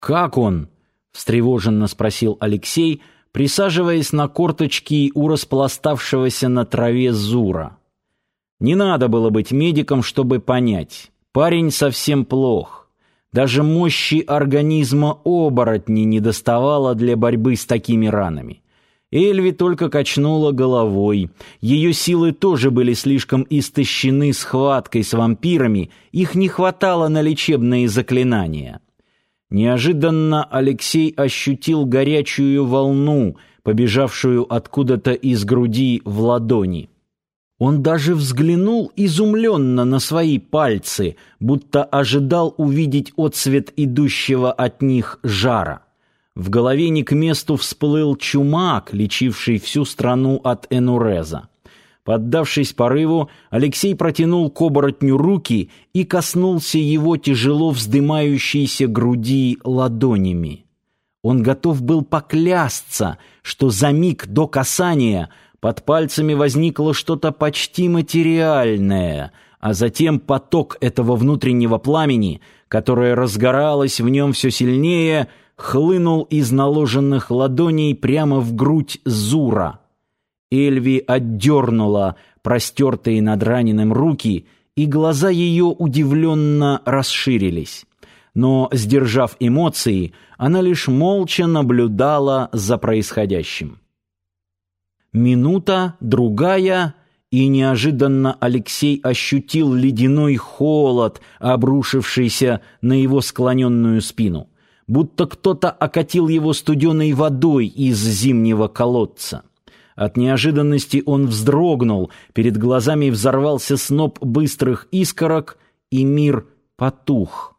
«Как он?» — встревоженно спросил Алексей, присаживаясь на корточки у распластавшегося на траве Зура. Не надо было быть медиком, чтобы понять. Парень совсем плох. Даже мощи организма оборотни не доставало для борьбы с такими ранами. Эльви только качнула головой. Ее силы тоже были слишком истощены схваткой с вампирами, их не хватало на лечебные заклинания. Неожиданно Алексей ощутил горячую волну, побежавшую откуда-то из груди в ладони. Он даже взглянул изумленно на свои пальцы, будто ожидал увидеть отсвет идущего от них жара. В голове не к месту всплыл чумак, лечивший всю страну от энуреза. Поддавшись порыву, Алексей протянул к оборотню руки и коснулся его тяжело вздымающейся груди ладонями. Он готов был поклясться, что за миг до касания под пальцами возникло что-то почти материальное, а затем поток этого внутреннего пламени, которое разгоралось в нем все сильнее, хлынул из наложенных ладоней прямо в грудь Зура. Эльви отдернула простертые над раненым руки, и глаза ее удивленно расширились. Но, сдержав эмоции, она лишь молча наблюдала за происходящим. Минута, другая, и неожиданно Алексей ощутил ледяной холод, обрушившийся на его склоненную спину будто кто-то окатил его студеной водой из зимнего колодца. От неожиданности он вздрогнул, перед глазами взорвался сноп быстрых искорок, и мир потух.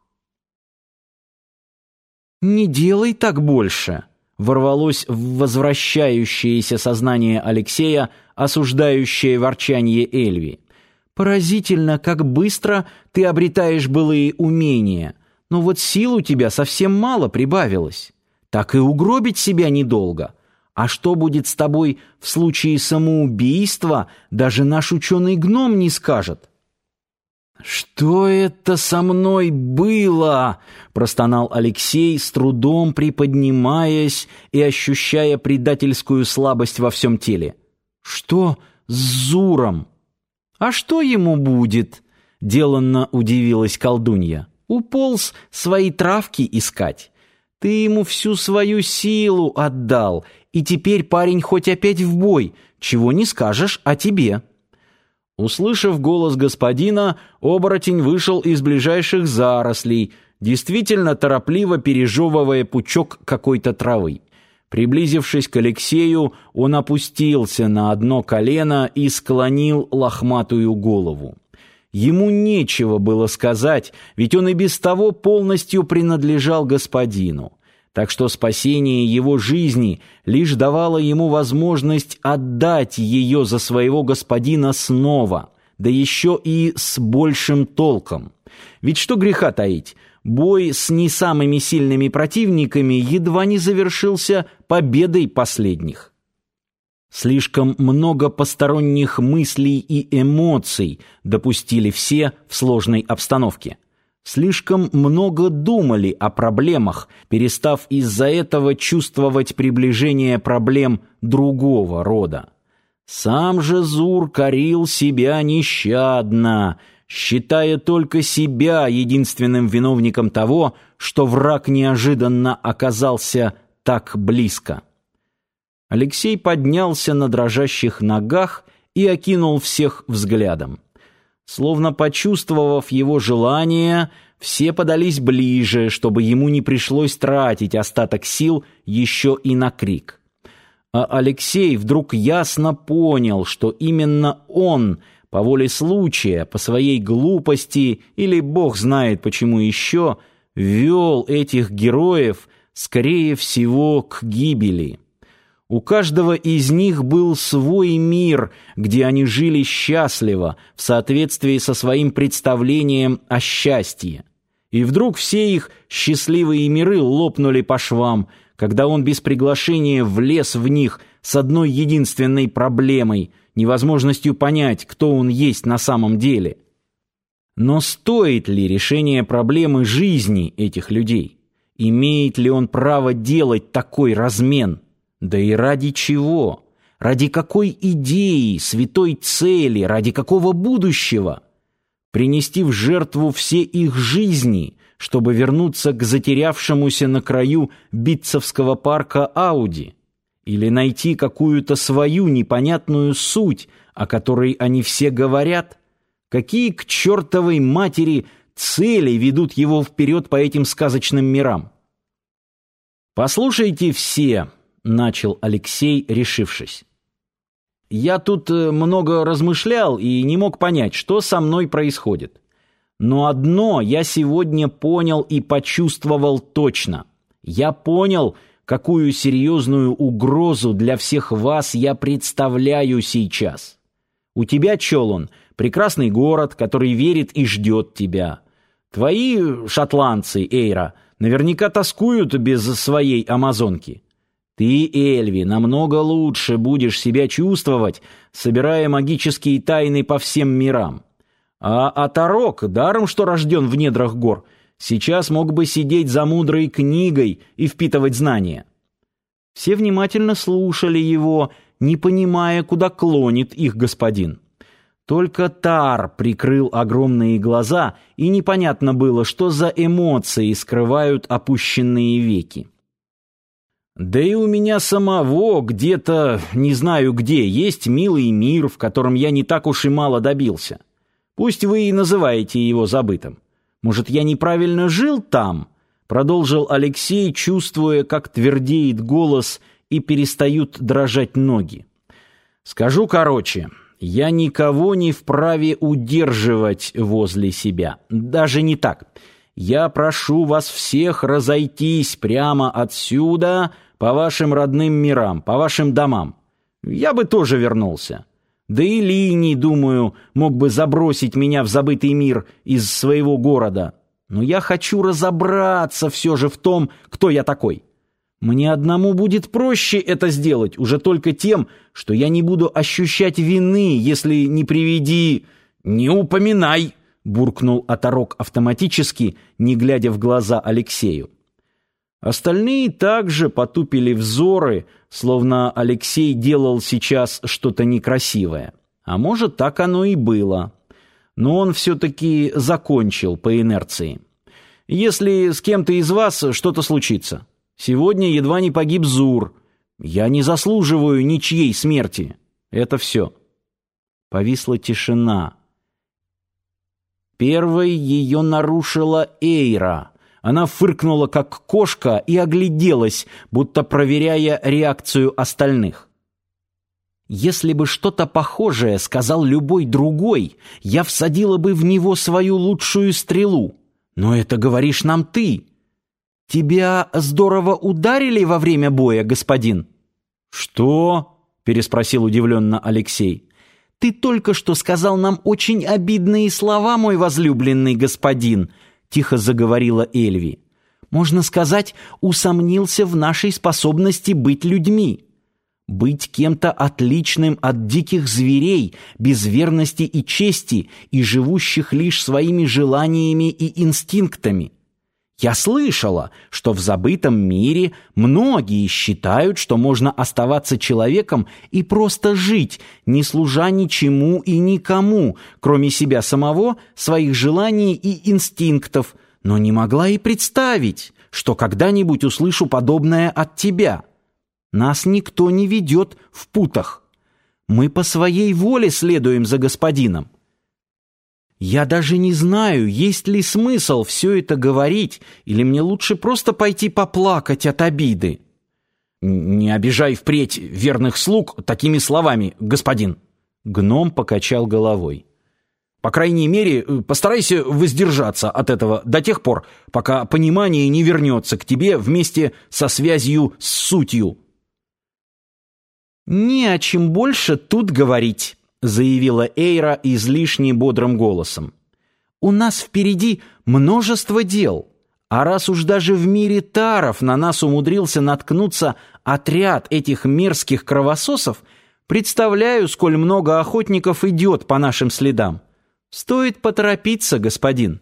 «Не делай так больше!» — ворвалось в возвращающееся сознание Алексея, осуждающее ворчание Эльви. «Поразительно, как быстро ты обретаешь былые умения!» но вот сил у тебя совсем мало прибавилось. Так и угробить себя недолго. А что будет с тобой в случае самоубийства, даже наш ученый гном не скажет. «Что это со мной было?» — простонал Алексей, с трудом приподнимаясь и ощущая предательскую слабость во всем теле. «Что с Зуром?» «А что ему будет?» — деланно удивилась колдунья. Уполз свои травки искать. Ты ему всю свою силу отдал, и теперь парень хоть опять в бой, чего не скажешь о тебе». Услышав голос господина, оборотень вышел из ближайших зарослей, действительно торопливо пережевывая пучок какой-то травы. Приблизившись к Алексею, он опустился на одно колено и склонил лохматую голову. Ему нечего было сказать, ведь он и без того полностью принадлежал господину. Так что спасение его жизни лишь давало ему возможность отдать ее за своего господина снова, да еще и с большим толком. Ведь что греха таить, бой с не самыми сильными противниками едва не завершился победой последних. Слишком много посторонних мыслей и эмоций допустили все в сложной обстановке. Слишком много думали о проблемах, перестав из-за этого чувствовать приближение проблем другого рода. Сам же Зур корил себя нещадно, считая только себя единственным виновником того, что враг неожиданно оказался так близко. Алексей поднялся на дрожащих ногах и окинул всех взглядом. Словно почувствовав его желание, все подались ближе, чтобы ему не пришлось тратить остаток сил еще и на крик. А Алексей вдруг ясно понял, что именно он, по воле случая, по своей глупости или бог знает почему еще, вел этих героев, скорее всего, к гибели. У каждого из них был свой мир, где они жили счастливо, в соответствии со своим представлением о счастье. И вдруг все их счастливые миры лопнули по швам, когда он без приглашения влез в них с одной единственной проблемой — невозможностью понять, кто он есть на самом деле. Но стоит ли решение проблемы жизни этих людей? Имеет ли он право делать такой размен? Да и ради чего? Ради какой идеи, святой цели, ради какого будущего? Принести в жертву все их жизни, чтобы вернуться к затерявшемуся на краю Битцевского парка Ауди? Или найти какую-то свою непонятную суть, о которой они все говорят? Какие к чертовой матери цели ведут его вперед по этим сказочным мирам? «Послушайте все», — начал Алексей, решившись. Я тут э, много размышлял и не мог понять, что со мной происходит. Но одно я сегодня понял и почувствовал точно. Я понял, какую серьезную угрозу для всех вас я представляю сейчас. У тебя, Чолон, прекрасный город, который верит и ждет тебя. Твои шотландцы, Эйра, наверняка тоскуют без своей амазонки. Ты, Эльви, намного лучше будешь себя чувствовать, собирая магические тайны по всем мирам. А Атарок, даром что рожден в недрах гор, сейчас мог бы сидеть за мудрой книгой и впитывать знания. Все внимательно слушали его, не понимая, куда клонит их господин. Только Тар прикрыл огромные глаза, и непонятно было, что за эмоции скрывают опущенные веки. Да и у меня самого где-то, не знаю где, есть милый мир, в котором я не так уж и мало добился. Пусть вы и называете его забытым. Может, я неправильно жил там?» Продолжил Алексей, чувствуя, как твердеет голос и перестают дрожать ноги. «Скажу короче, я никого не вправе удерживать возле себя. Даже не так. Я прошу вас всех разойтись прямо отсюда по вашим родным мирам, по вашим домам. Я бы тоже вернулся. Да и Линий, думаю, мог бы забросить меня в забытый мир из своего города. Но я хочу разобраться все же в том, кто я такой. Мне одному будет проще это сделать, уже только тем, что я не буду ощущать вины, если не приведи... «Не упоминай!» — буркнул оторок автоматически, не глядя в глаза Алексею. Остальные также потупили взоры, словно Алексей делал сейчас что-то некрасивое. А может, так оно и было. Но он все-таки закончил по инерции. Если с кем-то из вас что-то случится. Сегодня едва не погиб Зур. Я не заслуживаю ничьей смерти. Это все. Повисла тишина. Первой ее нарушила Эйра — она фыркнула, как кошка, и огляделась, будто проверяя реакцию остальных. Если бы что-то похожее сказал любой другой, я всадила бы в него свою лучшую стрелу. Но это говоришь нам ты. Тебя здорово ударили во время боя, господин? Что? переспросил удивленно Алексей. Ты только что сказал нам очень обидные слова, мой возлюбленный господин, — тихо заговорила Эльви. «Можно сказать, усомнился в нашей способности быть людьми. Быть кем-то отличным от диких зверей, без верности и чести и живущих лишь своими желаниями и инстинктами. Я слышала, что в забытом мире многие считают, что можно оставаться человеком и просто жить, не служа ничему и никому, кроме себя самого, своих желаний и инстинктов, но не могла и представить, что когда-нибудь услышу подобное от тебя. Нас никто не ведет в путах. Мы по своей воле следуем за господином. Я даже не знаю, есть ли смысл все это говорить, или мне лучше просто пойти поплакать от обиды. Не обижай впредь верных слуг такими словами, господин. Гном покачал головой. По крайней мере, постарайся воздержаться от этого до тех пор, пока понимание не вернется к тебе вместе со связью с сутью. Не о чем больше тут говорить заявила Эйра излишне бодрым голосом. «У нас впереди множество дел, а раз уж даже в мире таров на нас умудрился наткнуться отряд этих мерзких кровососов, представляю, сколь много охотников идет по нашим следам. Стоит поторопиться, господин».